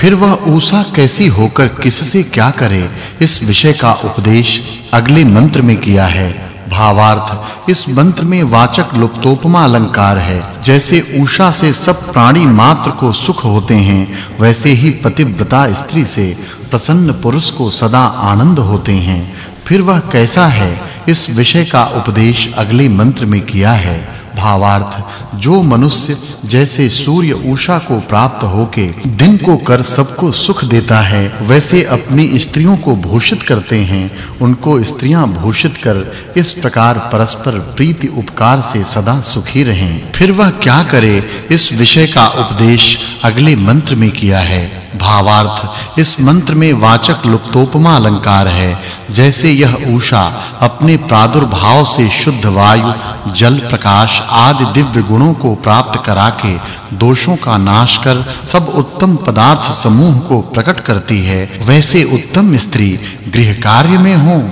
फिर वह ऊषा कैसी होकर किससे क्या करे, इस विषय का उपदेश अगले मंत्र में किया है। भावार्थ, इस मंत्र में वाचक् लुप्तोपमा अलंकार है। जैसे उषा से सब प्राणी मात्र को सुख होते हैं, वैसे ही पतिव्रता स्त्री से प्रसन्न पुरुष को सदा आनंद होते हैं। फिर वह कैसा है, इस विषय का उपदेश अगले मंत्र में किया है। भावार्थ जो मनुष्य जैसे सूर्य उषा को प्राप्त होके दिन को कर सबको सुख देता है, वैसे अपनी स्त्रियों को भूषित करते हैं। उनको स्त्रियाँ भूषित कर इस प्रकार परस्पर प्रीति उपकार से सदा सुखी रहें। फिर वह क्या करे? इस विषय का उपदेश अगले मंत्र में किया है। भावार्थ, इस मंत्र में वाचक् लुप्तोपमा अलंकार है, जैसे यह उषा अपने प्रादुर्भाव से शुद्ध वायु, जल प्रकाश आदि दिव्य गुणों को प्राप्त करा के दोषों का नाश कर सब उत्तम पदार्थ समूह को प्रकट करती है, वैसे उत्तम स्त्री गृह कार्य में हो।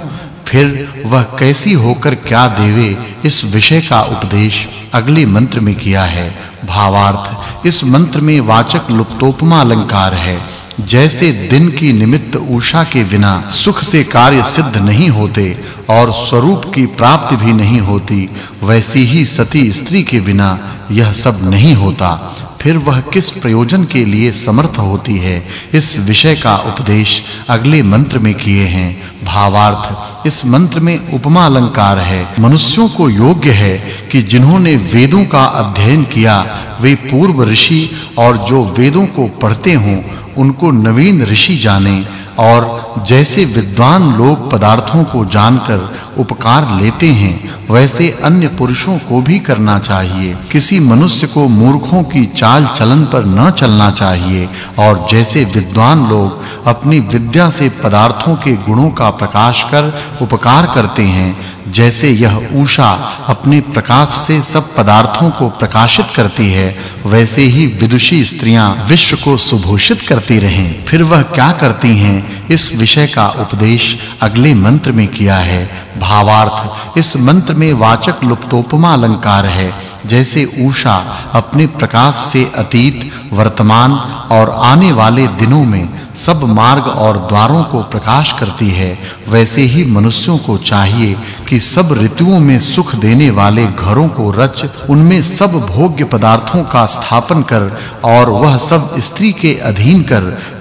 फिर वह कैसी होकर क्या देवे, इस विषय का उपदेश अगले मंत्र में किया है। भावार्थ, इस मंत्र में वाचक् लुप्तोपमा अलंकार है। जैसे दिन की निमित्त उषा के बिना सुख से कार्य सिद्ध नहीं होते और स्वरूप की प्राप्ति भी नहीं होती, वैसी ही सती स्त्री के बिना यह सब नहीं होता। फिर वह किस प्रयोजन के लिए समर्थ होती है? इस विषय का उपदेश अगले मंत्र में किए हैं। भावार्थ, इस मंत्र में उपमा अलंकार है। मनुष्यों को योग्य है कि जिन्होंने वेदों का अध्ययन किया, वे पूर्व ऋषि और जो वेदों को पढ़ते हों, उनको नवीन ऋषि जाने और जैसे विद्वान लोग पदार्थों को जानकर उपकार लेते हैं, वैसे अन्य पुरुषों को भी करना चाहिए। किसी मनुष्य को मूर्खों की चाल चलन पर न चलना चाहिए, और जैसे विद्वान लोग अपनी विद्या से पदार्थों के गुणों का प्रकाश कर उपकार करते हैं जैसे यह उषा अपने प्रकाश से सब पदार्थों को प्रकाशित करती है, वैसे ही विदुषी स्त्रियाँ विश्व को सुभूषित करती रहें। फिर वह क्या करती हैं? इस विषय का उपदेश अगले मंत्र में किया है। भावार्थ, इस मंत्र में वाचक् लुप्तोपमा अलंकार है। जैसे उषा अपने प्रकाश से अतीत, वर्तमान और आने वाले दिनों में सब मार्ग और द्वारों को प्रकाश करती है, वैसे ही मनुष्यों को चाहिए कि सब ऋतुओं में सुख देने वाले घरों को रच, उनमें सब भोग्य पदार्थों का स्थापन कर और वह सब स्त्री के अधीन कर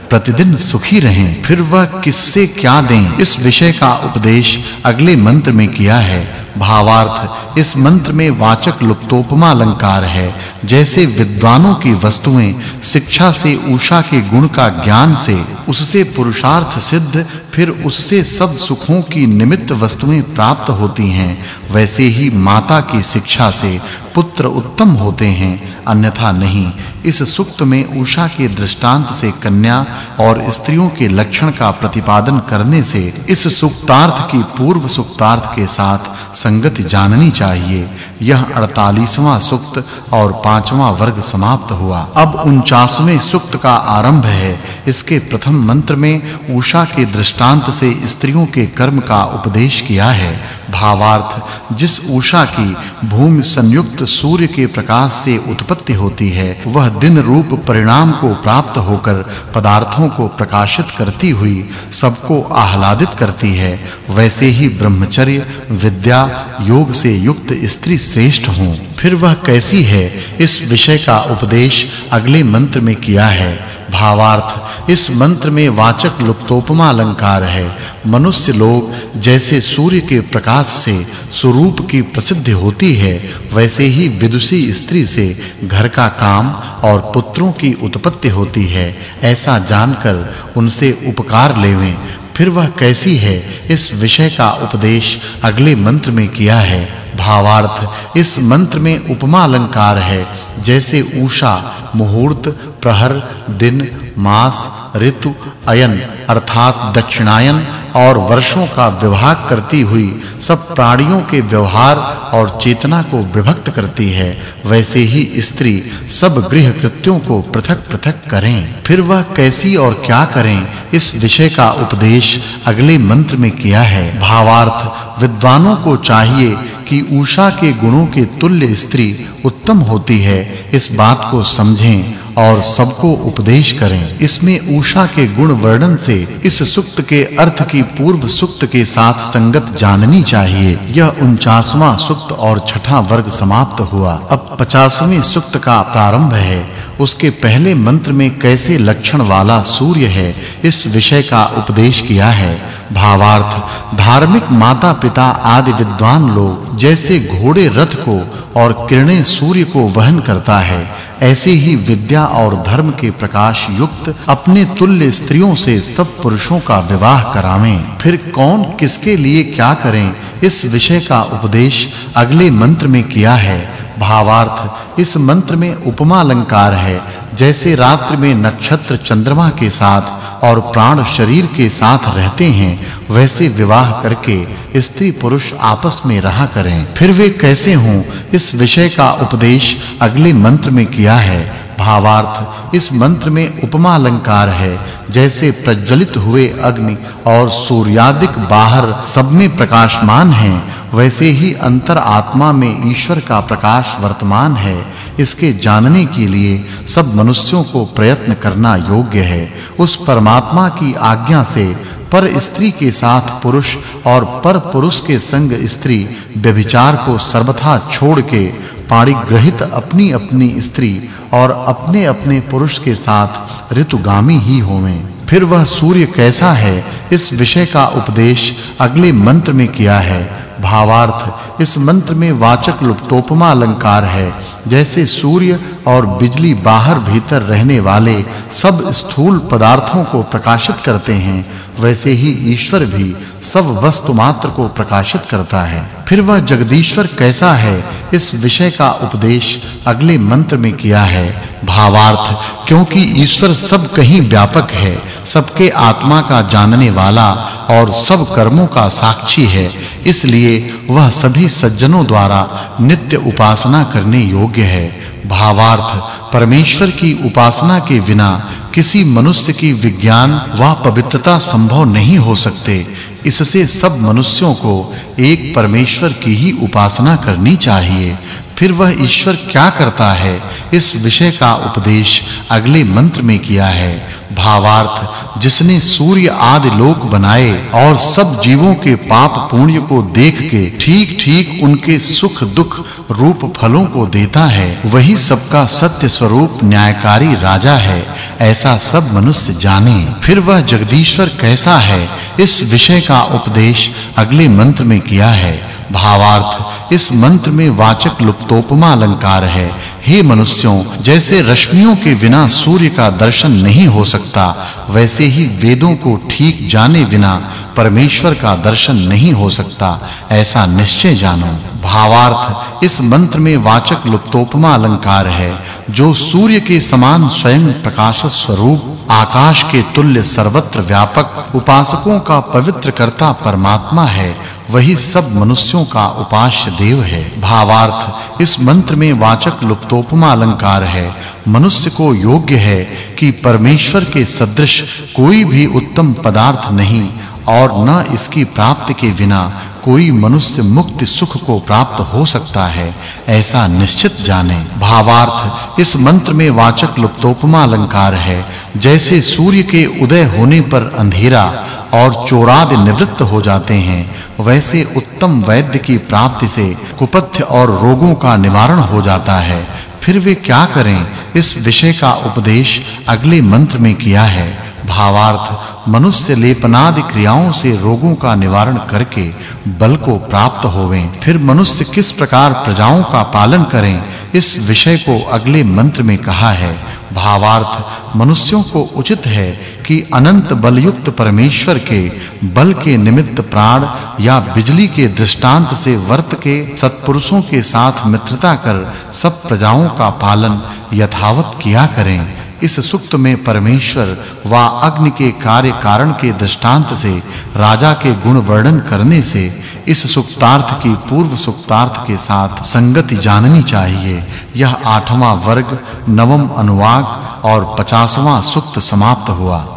प्रतिदिन सुखी रहें। फिर वह किससे क्या दें? इस विषय का उपदेश अगले मंत्र में किया है। भावार्थ, इस मंत्र में वाचक् लुप्तोपमा अलंकार है, जैसे विद्वानों की वस्तुएँ शिक्षा से उषा के गुण का ज्ञान से, उससे पुरुषार्थ सिद्ध, फिर उससे सब सुखों की निमित्त वस्तुएँ प्राप्त होती हैं, वैसे ही माता की शिक्षा से पुत्र उत्तम होते हैं, अन्यथा नहीं। इस सुक्त में उषा के दृष्टांत से कन्या और स्त्रियों के लक्षण का प्रतिपादन करने से, इस सुक्तार्थ की पूर्व सुक्तार्थ के साथ संगति जाननी चाहिए। यह 48वां सुक्त और 5वां वर्ग समाप्त हुआ। अब 49वें सुक्त का आरंभ है। इसके प्रथम मंत्र में उषा के दृष्टांत से स्त्रियों के कर्म का उपदेश किया है। भावार्थ, जिस उषा की भूमि संयुक्त सूर्य के प्रकाश से उत्पत्ति होती है, वह दिन रूप परिणाम को प्राप्त होकर पदार्थों को प्रकाशित करती हुई सबको आह्लादित करती है। वैसे ही ब्रह्मचर्य, विद्या, योग से युक्त स्त्री श्रेष्ठ हों। फिर वह कैसी है? इस विषय का उपदेश अगले मंत्र में किया है। भावार्थ, इस मंत्र में वाचक् लुप्तोपमा अलंकार है। मनुष्य लोग जैसे सूर्य के प्रकाश से स्वरूप की प्रसिद्धि होती है, वैसे ही विदुषी स्त्री से घर का काम और पुत्रों की उत्पत्ति होती है। ऐसा जानकर उनसे उपकार लेवें। फिर वह कैसी है? इस विषय का उपदेश अगले मंत्र में किया है। भावार्थ, इस मंत्र में उपमा अलंकार है। जैसे उषा मुहूर्त, प्रहर, दिन, मास, ऋतु, अयन, अर्थात दक्षिणायन और वर्षों का विभाग करती हुई सब प्राणियों के व्यवहार और चेतना को विभक्त करती है। वैसे ही स्त्री सब गृह कृत्यों को पृथक-पृथक करें। फिर वह कैसी और क्या करें? इस विषय का उपदेश अगले मंत्र में किया है। भावार्थ, विद्वानों को चाहिए कि उषा के गुणों के तुल्य स्त्री उत्तम होती है। इस बात को समझें और सबको उपदेश करें। इसमें उषा के गुण वर्णन से इस सुक्त के अर्थ की पूर्व सुक्त के साथ संगत जाननी चाहिए। यह 49वां सुक्त और छठा वर्ग समाप्त हुआ। अब 50वें सुक्त का प्रारंभ है। उसके पहले मंत्र में कैसे लक्षण वाला सूर्य है, इस विषय का उपदेश किया है। भावार्थ, धार्मिक माता-पिता आदि विद्वान लोग जैसे घोड़े रथ को और किरणें सूर्य को वहन करता है, ऐसे ही विद्या और धर्म के प्रकाश युक्त अपने तुल्य स्त्रियों से सब पुरुषों का विवाह करावें। फिर कौन किसके लिए क्या करें, इस विषय का उपदेश अगले मंत्र में किया है। भावार्थ, इस मंत्र में उपमा अलंकार है जैसे रात्रि में नक्षत्र चंद्रमा के साथ और प्राण शरीर के साथ रहते हैं, वैसे विवाह करके स्त्री पुरुष आपस में रहा करें। फिर वे कैसे हों, इस विषय का उपदेश अगले मंत्र में किया है। भावार्थ, इस मंत्र में उपमा अलंकार है। जैसे प्रज्वलित हुए अग्नि और सूर्यादिक बाहर सब में प्रकाशमान हैं, वैसे ही अंतर आत्मा में ईश्वर का प्रकाश वर्तमान है। इसके जानने के लिए सब मनुष्यों को प्रयत्न करना योग्य है। उस परमात्मा की आज्ञा से पर स्त्री के साथ पुरुष और पर पुरुष के संग स्त्री व्यभिचार को सर्वथा छोड़ के पाणिग्रहित अपनी अपनी स्त्री और अपने अपने पुरुष के साथ ऋतुगामी ही होवें। फिर वह सूर्य कैसा है, इस विषय का उपदेश अगले मंत्र में किया है। भावार्थ, इस मंत्र में वाचक् लुप्तोपमा अलंकार है। जैसे सूर्य और बिजली बाहर भीतर रहने वाले सब स्थूल पदार्थों को प्रकाशित करते हैं, वैसे ही ईश्वर भी सब वस्तु मात्र को प्रकाशित करता है। फिर वह जगदीश्वर कैसा है, इस विषय का उपदेश अगले मंत्र में किया है। भावार्थ, क्योंकि ईश्वर सब कहीं व्यापक है सबके आत्मा का जानने वाला और सब कर्मों का साक्षी है। इसलिए वह सभी सज्जनों द्वारा नित्य उपासना करने योग्य है। भावार्थ, परमेश्वर की उपासना के बिना किसी मनुष्य की विज्ञान व पवित्रता संभव नहीं हो सकते। इससे सब मनुष्यों को एक परमेश्वर की ही उपासना करनी चाहिए। फिर वह ईश्वर क्या करता है? इस विषय का उपदेश अगले मंत्र में किया है। भावार्थ, जिसने सूर्य आदि लोक बनाए और सब जीवों के पाप पुण्य को देख के ठीक-ठीक उनके सुख दुख रूप फलों को देता है, वही सबका सत्य स्वरूप न्यायकारी राजा है। ऐसा सब मनुष्य जाने। फिर वह जगदीश्वर कैसा है? इस विषय का उपदेश अगले मंत्र में किया है। भावार्थ, इस मंत्र में वाचक् लुप्तोपमा अलंकार है। हे मनुष्यों, जैसे रश्मियों के बिना सूर्य का दर्शन नहीं हो सकता, वैसे ही वेदों को ठीक जाने बिना परमेश्वर का दर्शन नहीं हो सकता, ऐसा निश्चय जानो। भावार्थ, इस मंत्र में वाचक् लुप्तोपमा अलंकार है, जो सूर्य के समान स्वयं प्रकाश स्वरूप, आकाश के तुल्य सर्वत्र व्यापक, उपासकों का पवित्र करता परमात्मा है, वही सब मनुष्यों का उपास्य देव है। भावार्थ, इस मंत्र में वाचक् लुप्तोपमा अलंकार है, मनुष्य को योग्य है कि परमेश्वर के सदृश कोई भी उत्तम पदार्थ नहीं और न इसकी प्राप्ति के बिना कोई मनुष्य मुक्ति सुख को प्राप्त हो सकता है। ऐसा निश्चित जाने। भावार्थ, इस मंत्र में वाचक् लुप्तोपमा अलंकार है। जैसे सूर्य के उदय होने पर अंधेरा और चोराद निवृत्त हो जाते हैं, वैसे उत्तम वैद्य की प्राप्ति से कुपथ्य और रोगों का निवारण हो जाता है। फिर वे क्या करें? इस विषय का उपदेश अगले मंत्र में किया है। भावार्थ, मनुष्य लेपनादि क्रियाओं से रोगों का निवारण करके बल को प्राप्त होवें। फिर मनुष्य किस प्रकार प्रजाओं का पालन करें, इस विषय को अगले मंत्र में कहा है। भावार्थ, मनुष्यों को उचित है कि अनंत बलयुक्त परमेश्वर के बल के निमित्त प्राण या बिजली के दृष्टांत से वर्त के सत्पुरुषों के साथ मित्रता कर सब प्रजाओं का पालन यथावत किया करें। इस सुक्त में परमेश्वर व अग्नि के कार्य कारण के दृष्टांत से, राजा के गुण वर्णन करने से, इस सुक्तार्थ की पूर्व सुक्तार्थ के साथ संगति जाननी चाहिए। यह आठवां वर्ग, नवम अनुवाक और पचासवां सुक्त समाप्त हुआ।